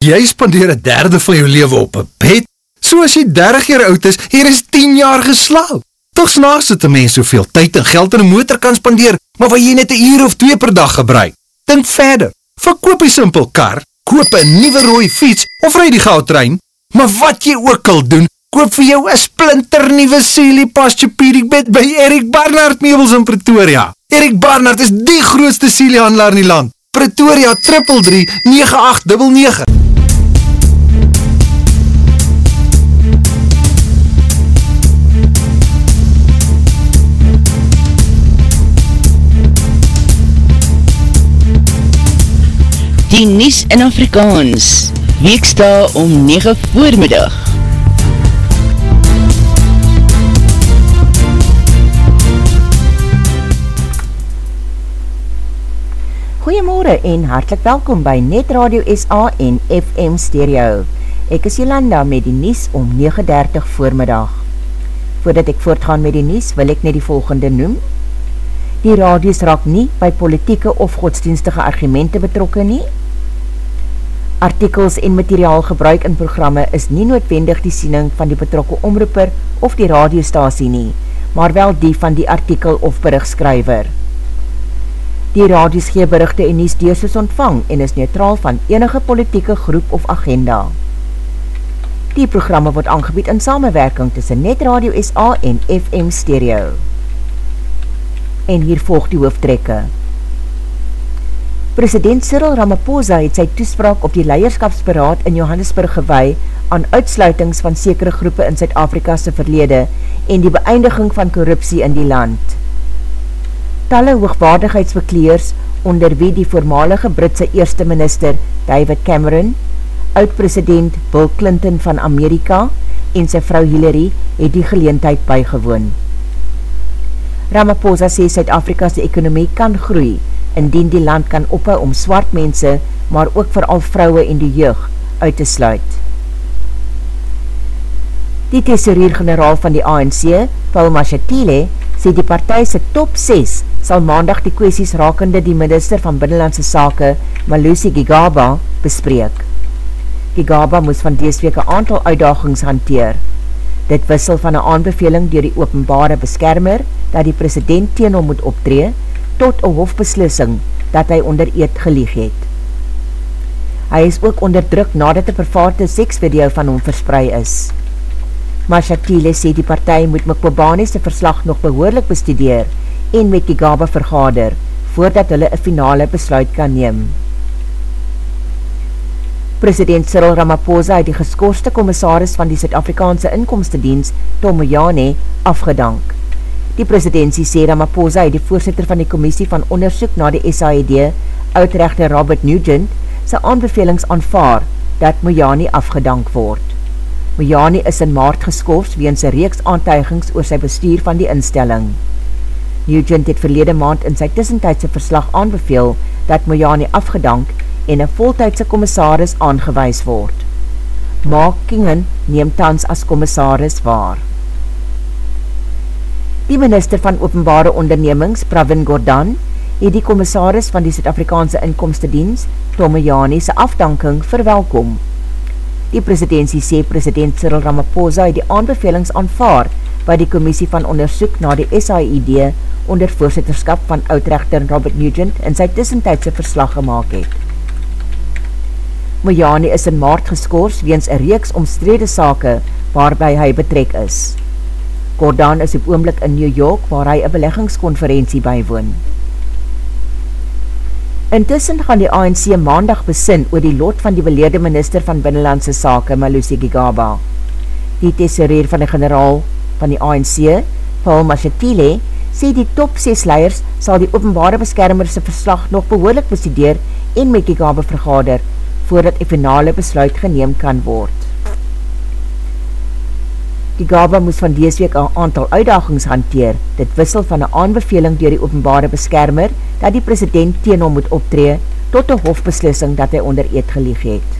Jy spandeer 'n derde van jou lewe op 'n bed. So as jy 30 jaar oud is, hier is 10 jaar geslaap. Tog snaaks dat 'n mens soveel tyd en geld in 'n motor kan spandeer, maar waar jy net 'n uur of 2 per dag gebruik. Dink verder. Verkoop 'n simpel kar, koop 'n nuwe rooi fiets of ry die goudtrein, maar wat jy ook al doen, koop vir jou 'n splinter nuwe Sealy Posturepedic bed by Erik Barnard Meubels in Pretoria. Erik Barnard is die grootste Sealy handelaar in die land. Pretoria 333 9899. Die Nies in Afrikaans Weeksta om 9 voormiddag Goeiemorgen en hartelijk welkom by Net Radio SA en FM Stereo. Ek is Jolanda met die Nies om 9.30 voormiddag. Voordat ek voortgaan met die Nies, wil ek net die volgende noem. Die radios raak nie by politieke of godsdienstige argumente betrokken nie, Artikels en materiaal gebruik in programme is nie noodwendig die siening van die betrokke omroeper of die radiostasie nie, maar wel die van die artikel of berichtskryver. Die radios gee berichte en nies deursus ontvang en is neutraal van enige politieke groep of agenda. Die programme word aangebied in samenwerking tussen Net Radio SA en FM Stereo. En hier volg die hoofdrekke. President Cyril Ramaphosa het sy toespraak op die leierskapsberaad in Johannesburg gewei aan uitsluitings van sekere groepe in Suid-Afrika'se verlede en die beëindiging van korruptie in die land. Talle hoogwaardigheidsbekleers onder wie die voormalige Britse eerste minister David Cameron, oud-president Bill Clinton van Amerika en sy vrou Hillary het die geleentheid bygewoon. Ramaphosa sê Suid-Afrika'se ekonomie kan groei indien die land kan ophou om swart mense, maar ook vooral vrouwe en die jeug uit te sluit. Die tesorier-generaal van die ANC, Paul Machatile, sê die partijse top 6 sal maandag die kwesties rakende die minister van Binnenlandse Sake, Malusi Gigaba, bespreek. Gigaba moes van deesweek een aantal uitdagings hanteer. Dit wissel van een aanbeveling dier die openbare beskermer, dat die president teen hom moet optree, tot een hofbeslissing dat hy onder eed gelieg het. Hy is ook onder druk nadat die vervaarde seksvideo van hom versprei is. Marshatile sê die partij moet Mokobani's verslag nog behoorlik bestudeer en met Kigaba vergader, voordat hulle een finale besluit kan neem. President Cyril Ramaphosa het die geskorste commissaris van die Zuid-Afrikaanse inkomstedienst, Tom Mojane, afgedank. Die presidentie sê Ramaphosa het die voorzitter van die commissie van onderzoek na die SAED, uitrechter Robert Nugent, sy aanbevelings aanvaar dat Mojani afgedank word. Mojani is in maart geskorfs weens sy reeks aantuigings oor sy bestuur van die instelling. Nugent het verlede maand in sy tussentijdse verslag aanbeveel dat Mojani afgedank en een voltijdse commissaris aangewees word. Mark Kingen neem tans as commissaris waar. Die minister van openbare ondernemings, Pravin Gordhan, het die commissaris van die Zuid-Afrikaanse inkomstedienst, Tomme Jani, sy afdanking verwelkom. Die presidentie sê president Cyril Ramaphosa het die aanbevelings aanvaar by die commissie van onderzoek na die SIED onder voorzitterskap van oudrechter Robert Nugent in sy tussentijdse verslag gemaakt het. Mojani is in maart geskoors weens een reeks omstrede sake waarby hy betrek is. Gordaan is op oomlik in New York waar hy een beleggingskonferentie bijwoon. Intussen gaan die ANC maandag besin oor die lot van die beleerde minister van Binnenlandse Sake, Malusi Gigaba. Die tesoreer van die generaal van die ANC, Paul Machatile, sê die top 6 leiers sal die openbare beskermerse verslag nog behoorlik bestudeer en met Gigaba vergader, voordat die finale besluit geneem kan word. Die GABA moes van dees week een aantal uitdagings hanteer. Dit wissel van een aanbeveling dier die openbare beskermer dat die president teen hom moet optree tot een hofbeslissing dat hy onder eed gelieg het.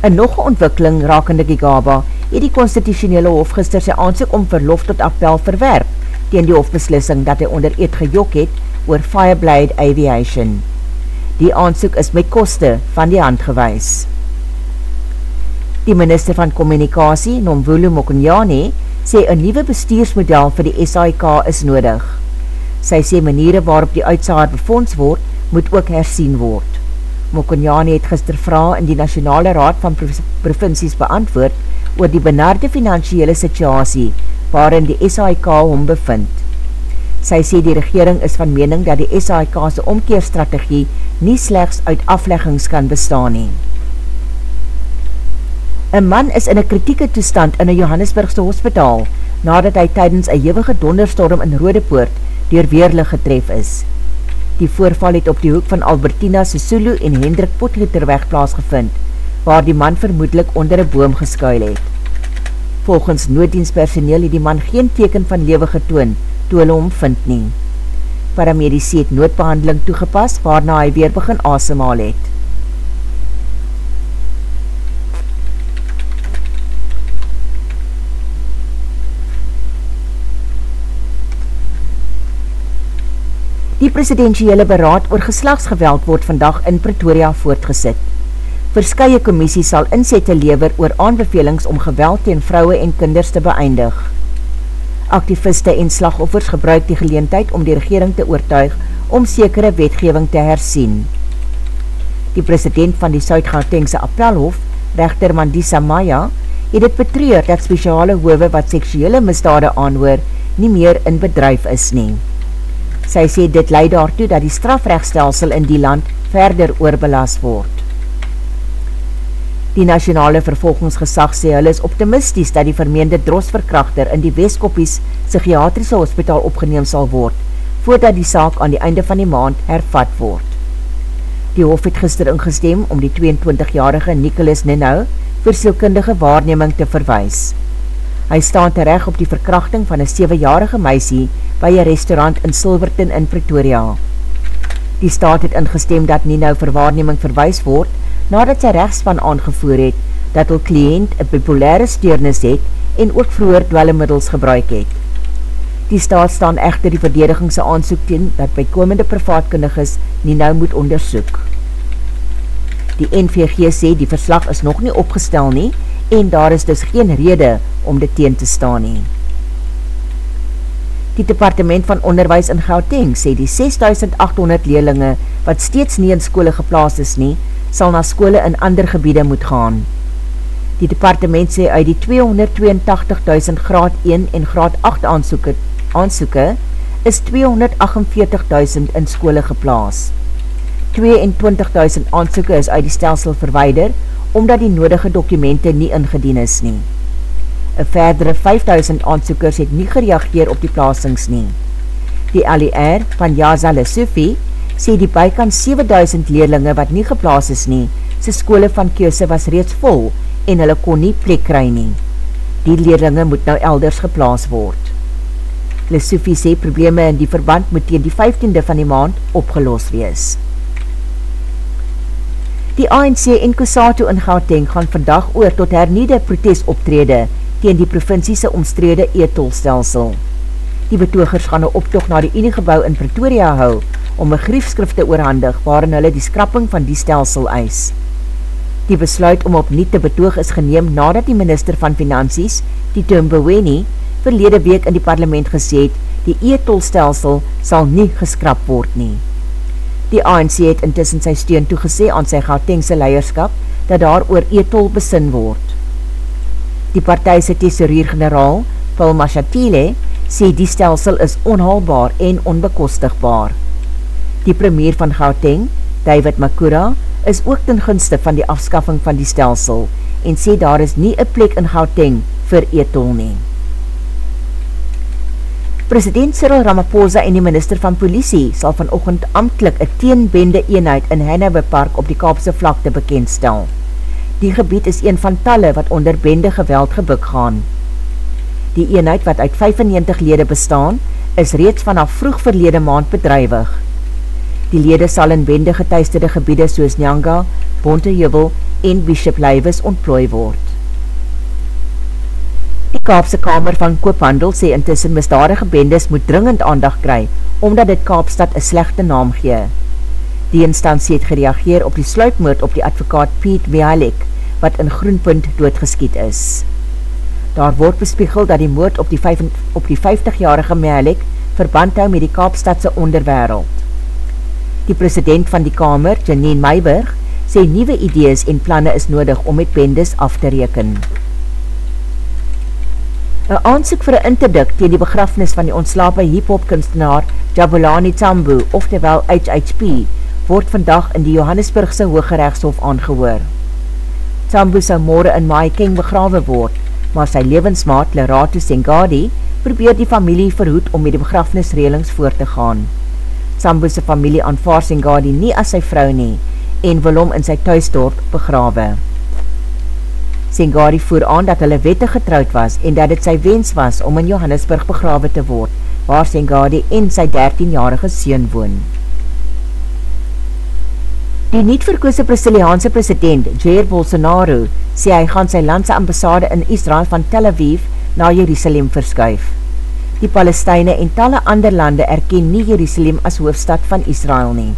Een nog ontwikkeling rakende die GABA het die constitutionele hof gister sy aansoek om verlof tot appel verwerp teen die hofbeslissing dat hy onder eed gejok het oor Fireblade Aviation. Die aansoek is met koste van die hand gewys. Die minister van Communicatie, Nomvulu Mokunyane, sê een nieuwe bestuursmodel vir die SAIK is nodig. Sy sê maniere waarop die uitsaar befonds word, moet ook hersien word. Mokunyane het gister vraag in die Nationale Raad van Provincies beantwoord oor die benarde financiële situasie waarin die SAIK hom bevind. Sy sê die regering is van mening dat die SAIK's omkeerstrategie nie slechts uit afleggings kan bestaan nie. Een man is in een kritieke toestand in een Johannesburgse hospitaal, nadat hy tydens een jewige donderstorm in Rodepoort door weerlig getref is. Die voorval het op die hoek van Albertina Sisulu en Hendrik Potgieterweg plaasgevind, waar die man vermoedelijk onder een boom geskuil het. Volgens nooddienstpersoneel het die man geen teken van lewe getoon, toe hulle omvind nie. Paramedici het noodbehandeling toegepas, waarna hy weer begin asemhaal het. Die presidentiële beraad oor geslagsgeweld word vandag in Pretoria voortgesit. Verskye commissie sal inzette lever oor aanbevelings om geweld teen vrouwe en kinders te beëindig. Activiste en slagoffers gebruik die geleentheid om die regering te oortuig om sekere wetgeving te hersien. Die president van die Suid-Gautengse Appelhof, rechter Mandisa Maya, het het betreur dat speciale hove wat seksuele misdade aanhoor nie meer in bedrijf is nie. Sy sê dit leid daartoe dat die strafrechtstelsel in die land verder oorbelast word. Die nationale vervolgingsgesag sê hulle is optimisties dat die vermeende drosverkrachter in die Westkoppies psychiatrische hospitaal opgeneem sal word, voordat die saak aan die einde van die maand hervat word. Die hof het gister ingestem om die 22-jarige Nicholas Ninau vir sielkundige waarneming te verwijs. Hy staan terecht op die verkrachting van een 7-jarige meisie by een restaurant in Silverton in Pretoria. Die staat het ingestem dat Ninau vir waarneming verwijs word, nadat sy rechtspan aangevoer het, dat hy kliënt een bipolaire steurnis het en ook vroeger dwellemiddels gebruik het. Die staat staan echter die verdedigingse aansoek teen dat by komende privaatkundiges nie nou moet onderzoek. Die NVG sê die verslag is nog nie opgestel nie en daar is dus geen rede om dit teen te staan nie. Die departement van onderwijs in Gauteng sê die 6800 leerlinge wat steeds nie in skole geplaas is nie, sal na skole in ander gebiede moet gaan. Die departement sê uit die 282.000 graad 1 en graad 8 aansoeke, aansoeke is 248.000 in skole geplaas. 22.000 aansoeke is uit die stelsel verweider, omdat die nodige dokumente nie ingedien is nie. Een verdere 5.000 aansoekers het nie gereageer op die plaasings nie. Die LER van Yaza Lessufi sê die bykans 7000 leerlinge wat nie geplaas is nie, sy skole van keuse was reeds vol en hulle kon nie plek kry nie. Die leerlinge moet nou elders geplaas word. Lesofie sê probleme in die verband moet teen die 15de van die maand opgelos wees. Die ANC en Kusato in Gauteng gaan vandag oor tot hernieuwde protesoptrede teen die provinciese omstrede e-tolstelsel. Die betogers gaan een optocht na die Uniegebouw in Pretoria hou, om een griefskrif te oorhandig waarin hulle die skrapping van die stelsel eis. Die besluit om opnieuw te betoog is geneem nadat die minister van Finansies, die Tumbeweni, verlede week in die parlement gesê het, die e-tolstelsel sal nie geskrap word nie. Die ANC het intussen sy steun toegesê aan sy Gautengse leierskap, dat daar oor e-tol besin word. Die partijse tesorier-generaal, Paul Mashatile, sê die stelsel is onhaalbaar en onbekostigbaar. Die premier van Gauteng, David Makura, is ook ten gunste van die afskaffing van die stelsel en sê daar is nie een plek in Gauteng vir etol nie. President Cyril Ramaphosa en die minister van politie sal vanochtend amtlik een teenbende eenheid in Hennewe Park op die Kaapse vlakte bekendstel. Die gebied is een van talle wat onder bende geweld gebuk gaan. Die eenheid wat uit 95 lede bestaan, is reeds vanaf vroeg verlede maand bedrijwig. Die lede sal in wende getuisterde gebiede soos Nyanga, Bontejubel en Bishop Leiwes ontplooi word. Die Kaapse Kamer van Koophandel sê intussen misdadige bendes moet dringend aandag kry, omdat dit Kaapstad een slechte naam gee. Die instantie het gereageer op die sluipmoord op die advokaat Piet Bialik, wat in Groenpunt doodgeskiet is. Daar word bespiegel dat die moord op die, op die 50-jarige Bialik verband hou met die Kaapstadse onderwereld. Die president van die Kamer, Janine Meiberg, sê nieuwe idees en planne is nodig om met bendes af te reken. Een aansoek vir een interdikt tegen die begrafnis van die ontslape hiphop kunstenaar Jabulani Tambu, oftewel HHP, word vandag in die Johannesburgse Hooggerechtshof aangehoor. Tambu sal morgen in Maaiking begrawe word, maar sy levensmaat Lerato Sengadi probeer die familie verhoed om met die begrafnisreelings voor te gaan. Tambu sy familie aanvaar Sengadi nie as sy vrou nie en wil hom in sy thuisdorp begrawe. Sengadi voer aan dat hulle wette getrouwd was en dat het sy wens was om in Johannesburg begrawe te word, waar Sengadi en sy 13-jarige seun woon. Die niet verkoose Braziliaanse president Jair Bolsonaro sê hy gaan sy landse ambassade in Israel van Tel Aviv na Jerusalem verskuif. Die Palestijne en talle ander lande erken nie Jerusalem as hoofstad van Israel nie.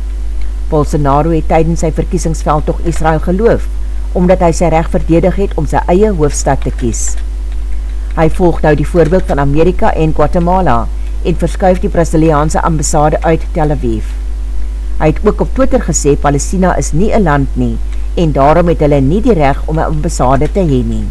Bolsonaro het tydens sy verkiesingsveld toch Israel geloof, omdat hy sy recht verdedig het om sy eie hoofstad te kies. Hy volg nou die voorbeeld van Amerika en Guatemala en verskuif die Braziliaanse ambassade uit Tel Aviv. Hy het ook op Twitter gesê Palestina is nie een land nie en daarom het hulle nie die recht om een ambassade te heen nie.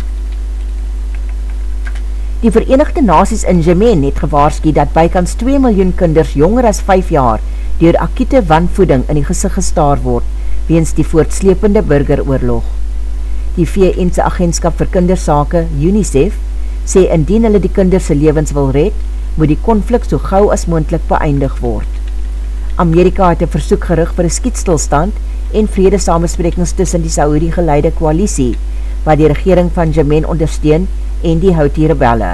Die Verenigde Naties in Jemen het gewaarski dat bykans 2 miljoen kinders jonger as 5 jaar door akiete wanvoeding in die gezicht gestaar word weens die voortslepende burgeroorlog. Die VN'se agentskap vir kindersake, UNICEF, sê indien hulle die kinderse levens wil red, moet die konflikt so gauw as moendlik beëindig word. Amerika het een versoek gerig vir een skietstilstand en vrede samensprekings tussen die Saudi geleide koalisie, wat die regering van Jemen ondersteun en die Houthi rebelle.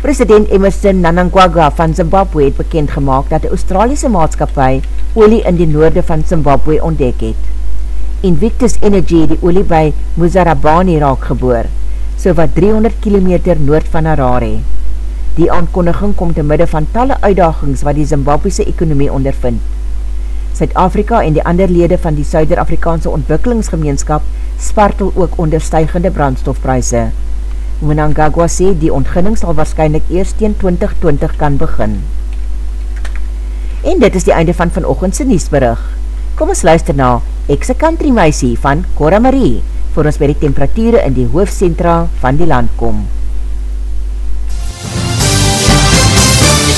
President Emerson Nanangwaga van Zimbabwe het bekend gemaakt dat die Australiese maatskapie olie in die noorde van Zimbabwe ontdek het. Invictus Energy die olie by Muzarabani raak geboor, so wat 300 km noord van Harare. Die aankondiging kom te midde van talle uitdagings wat die Zimbabwese ekonomie ondervind. Suid-Afrika en die ander lede van die Suider-Afrikaanse ontwikkelingsgemeenskap spartel ook onder stuigende brandstofpryse. Mwenangagwa sê die ontginning sal waarschijnlijk eerst teen 2020 kan begin. En dit is die einde van vanochtendse nieuwsberig. Kom ons luister na Ekse Country Meisie van Cora Marie, voor ons by die temperatuur in die hoofdcentra van die land kom.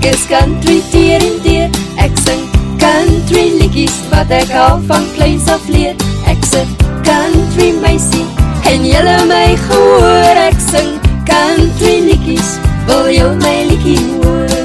Ek is country teer en teer. Ek sing country liedjies Wat ek al van kleins af leer. Ek sing country meisie En jylle my gehoor. Ek sing country liedjies Wil jy my liedjie hoor.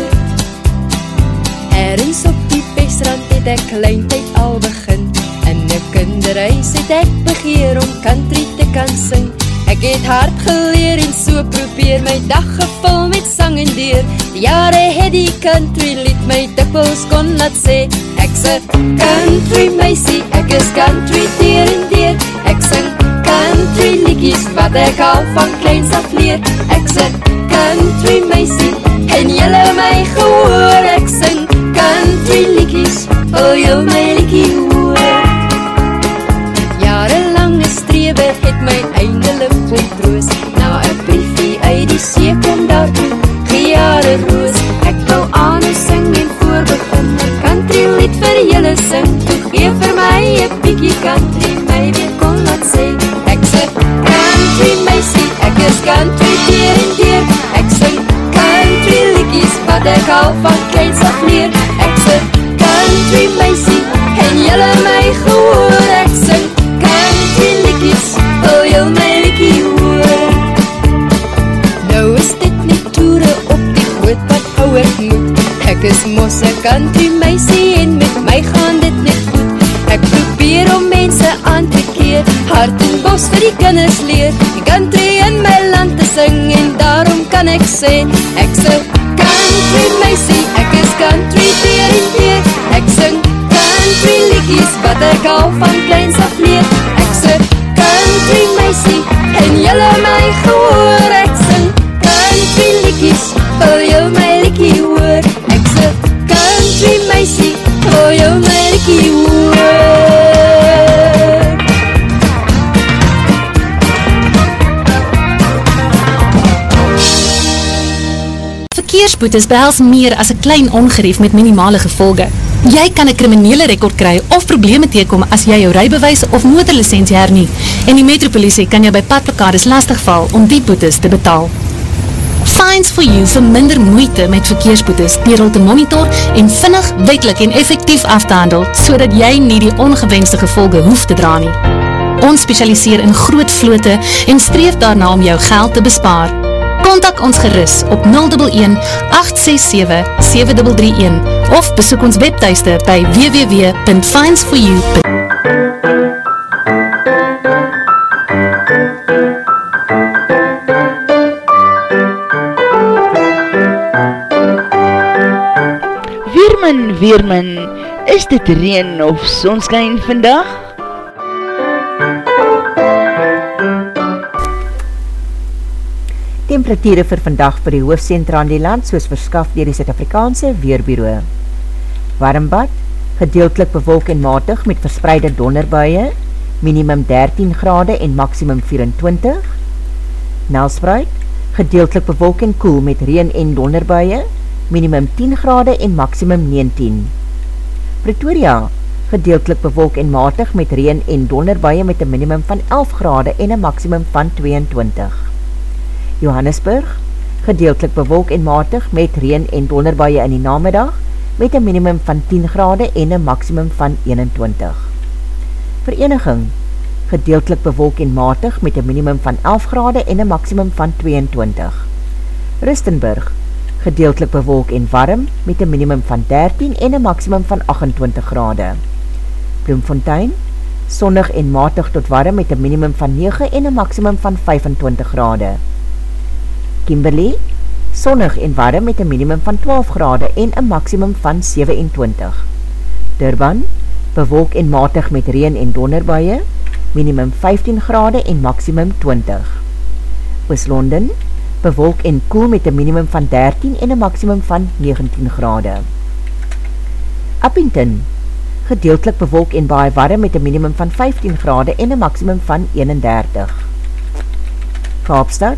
Ergens op die pesrand het ek kleintheid al begin. In die kinderhuis het ek begeer om country te kan sing Ek het hard geleer en so probeer my dag gevul met sang en deur. Die jare het die country lied my dikwels kon laat sê Ek sê country meisie, ek is country deur en deur. Ek sing country liedjes wat ek al van kleins af leer. Ek sê country meisie, en jylle my gehoor. Ek sing country liedjes, wil jy my liedje country weer kon wat sê? Ek sê country meisie Ek is country dier en dier Ek sing country likies Wat ek al van sê Ek sê country meisie Ek is country dier en dier Ek sing country liedjes Wat ek al van kleins af leer. Ek sê country meisie En jylle my gehoor? Ek sing country liedjes Wil jy Verkeersboetes behels meer as 'n klein ongerief met minimale gevolge. Jy kan 'n kriminele rekord kry of probleme teekom as jy jou rybewys of motorlisensie hernie en die metropolisie kan jou by padplekades lastigval om die boetes te betaal. Fines for you vir minder moeite met verkeersboetes deur hul te monitor en vinnig, wetlik en effektief af te handel sodat jy nie die ongewenste gevolge hoef te dra nie. Ons spesialiseer in groot vlote en streef daarna om jou geld te bespaar. Contact ons gerus op 011 867 7331 of besoek ons webteiste by www.finds4u.com Weermin, Weermin, is dit reen of sonskijn vandag? Temperatuur vir vandag vir die hoofdcentra in die land soos verskaf dier die Zuid-Afrikaanse Weerbureau. Warmbad, gedeeltelik bewolk en matig met verspreide donderbuie, minimum 13 grade en maximum 24. Nelspreid, gedeeltelik bewolk en koel met reen en donderbuie, minimum 10 grade en maximum 19. Pretoria, gedeeltelik bewolk en matig met reen en donderbuie met een minimum van 11 grade en een maximum van 22. Johannesburg, gedeeltelik bewolk en matig met reen en donderbuie in die namiddag, met een minimum van 10 grade en een maximum van 21. Vereniging, gedeeltelik bewolk en matig met een minimum van 11 grade en een maximum van 22. Rustenburg, gedeeltelik bewolk en warm met een minimum van 13 en een maximum van 28 grade. Bloemfontein, sonnig en matig tot warm met een minimum van 9 en een maximum van 25 grade. Kimberley, sonnig en warm met een minimum van 12 grade en een maximum van 27. Durban, bewolk en matig met reen en donderbuie, minimum 15 grade en maximum 20. Oost-London, bewolk en koel met een minimum van 13 en een maximum van 19 grade. Uppington, gedeeltelik bewolk en baie warm met een minimum van 15 grade en een maximum van 31. Kaapstad,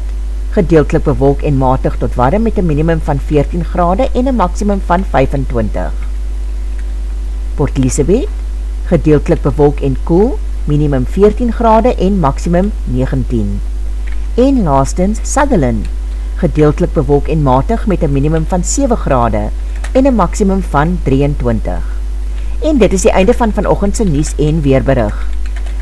gedeeltelik bewolk en matig tot warm met een minimum van 14 grade en een maximum van 25. Port Elizabeth, gedeeltelik bewolk en koel, minimum 14 grade en maximum 19. En laastens Sutherland, gedeeltelik bewolk en matig met een minimum van 7 grade en een maximum van 23. En dit is die einde van vanochtendse Nies en Weerberig.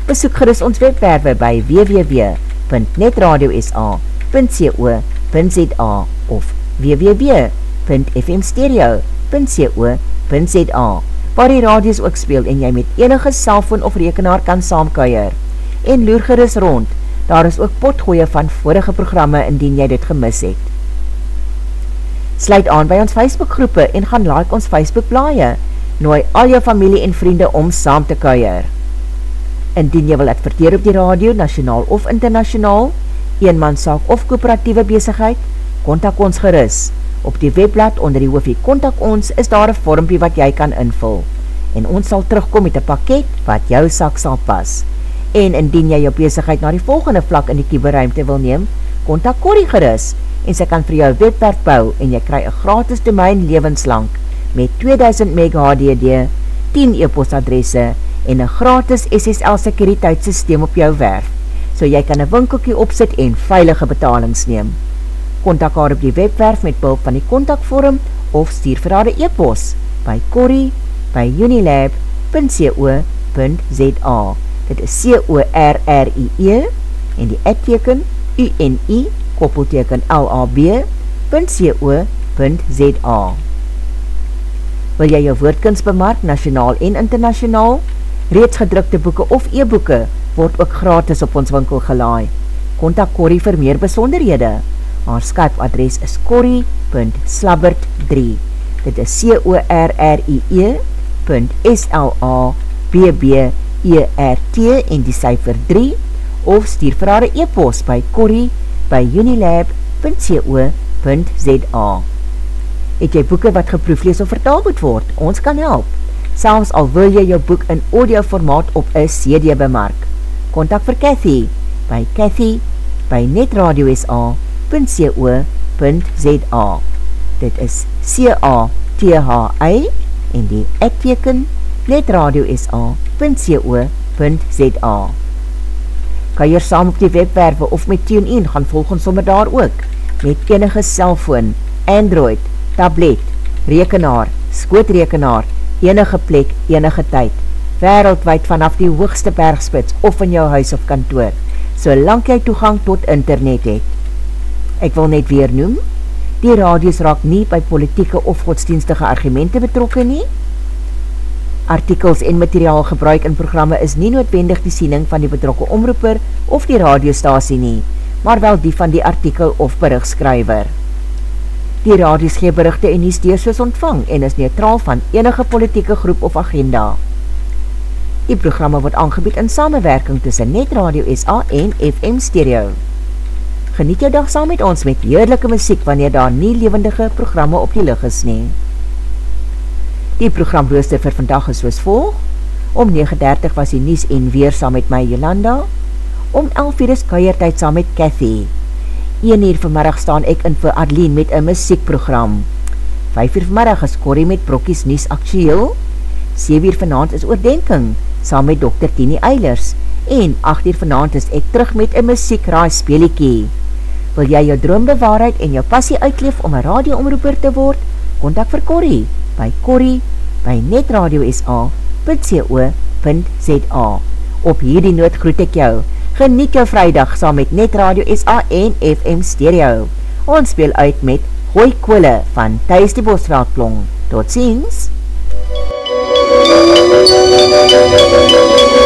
Besoek gerust ons webwerwe by www.netradiosa.com www.rsg.co.za of www.fmstereo.co.za waar die radios ook speel en jy met enige selfoon of rekenaar kan saamkuier. En loer gerus rond, daar is ook potgoeie van vorige programme indien jy dit gemis het. Sluit aan by ons Facebookgroepe en gaan like ons Facebookblaaie. Nooi al jou familie en vriende om saam te kuier. Indien jy wil adverteer op die radio, nasionaal of internasionaal, 061 eenmansaak of koöperatiewe besigheid, kontak ons gerus. Op die webblad onder die hoofie kontak ons is daar 'n vormpie wat jy kan invul en ons sal terugkom met 'n pakket wat jou sak sal pas. En indien jy jou besigheid na die volgende vlak in die kuberruimte wil neem, kontak Corrie gerus en sy kan vir jou 'n webwerf bou en jy kry 'n gratis domein lewenslank met 2000 MHDD, 10 e-posadresse en 'n gratis SSL sekuriteitstelsel op jou werf so jy kan een winkelkie opsit en veilige betalings neem. Contact haar op die webwerf met behulp van die contactvorm of stuur vir haar e-post by Corrie by unilab.co.za Dit is C-O-R-R-I-E en die adteken U-N-I koppelteken L-A-B.co.za Wil jy jou woordkens bemark, nationaal en internationaal? Reeds gedrukte boeken of e-boeken word ook gratis op ons winkel gelaai. Contact Corrie vir meer besonderhede. Haar Skype adres is corrie.slabbert3 Dit is C-O-R-R-I-E punt S-L-A-B-B-E-R-T en die cijfer 3 of stuur vir haar e-post by corrie by unilab.co.za Het jy boeken wat geproeflees of vertaal moet word? Ons kan help. Selfs al wil jy jou boek in audio formaat op een CD bemark. Contact vir Cathy by Cathy by netradiosa.co.za Dit is C-A-T-H-I en die ekteken netradiosa.co.za Kan jy saam op die webwerwe of met TuneIn gaan volg ons sommer daar ook met enige cellfoon, Android, tablet, rekenaar, skootrekenaar, enige plek, enige tyd, wereldwijd vanaf die hoogste bergspits of in jou huis of kantoor, solang jy toegang tot internet het. Ek wil net weer noem, die radios raak nie by politieke of godsdienstige argumente betrokken nie, Artikels en materiaal gebruik in programme is nie noodwendig die siening van die betrokke omroeper of die radiostasie nie, maar wel die van die artikel of berichtskryver. Die radios gee berichte en nie steeds soos ontvang en is neutraal van enige politieke groep of agenda. Die programme word aangebied in samenwerking tussen Net Radio SA en FM Stereo. Geniet jou dag saam met ons met heerlijke muziek wanneer daar nie levendige programme op die licht is nie. Die programrooster vir vandag is soos volg. Om 9.30 was die Nies en Weer saam met my Jolanda. Om 11 uur is keiertijd saam met Cathy. 1 uur vanmiddag staan ek in vir Adeline met een muziekprogram. 5 uur vanmiddag is Corrie met Brokkies Nies actueel. 7 uur vanavond is oordenking saam met Dr. Tini Eilers. En 8 uur vanavond is ek terug met een muziekraai speeliekie. Wil jy jou droom bewaarheid en jou passie uitleef om een radioomroeper te word? Contact vir Corrie by Corrie by netradiosa.co.za Op hierdie noot groet ek jou. Geniet jou vrijdag saam met Netradio SA en FM Stereo. Ons speel uit met Gooi Kole van Thuis die Bosveldklong. Tot ziens! Müzik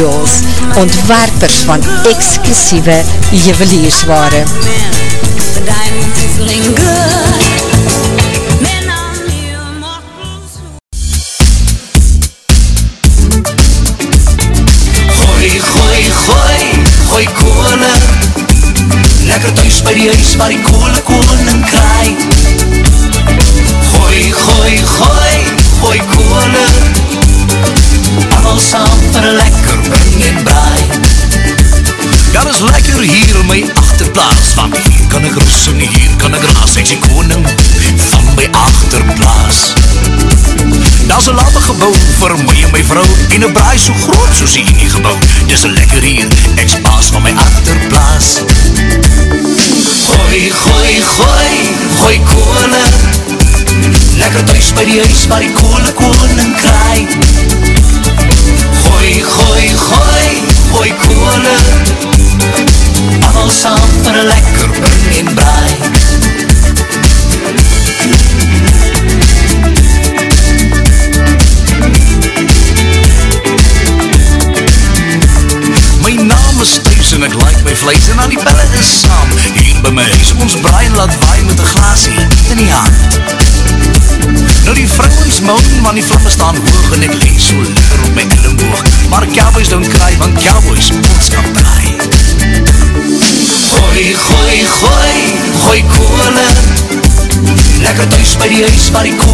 Ontwerpers van exclusieve juweliersware. Gooi, gooi, gooi, gooi koole Lekker thuis by die huis waar die koole koning kraai Daar is een lade gebouw vir my en my vrou En een braai so groot soos die nie gebouw. Dis lekker hier, ek is baas van my achterplaas Gooi, gooi, gooi, gooi kole Lekker thuis by die huis waar die kole koning kraai. Gooi, gooi, gooi, gooi kole Allemaal saam vir een lekker bring en braai en ek like my vlees En al die pelle is saam Hier by my huis ons braai en laat waai Met een glasie in die hand. Nou die vrouwens moan Want die vlamme staan hoog En ek lees so lekker op my elleboog Maar cowboys don't cry Want cowboys ons kan draai. Gooi, gooi, gooi Gooi kole Lekker thuis by die huis Waar die kole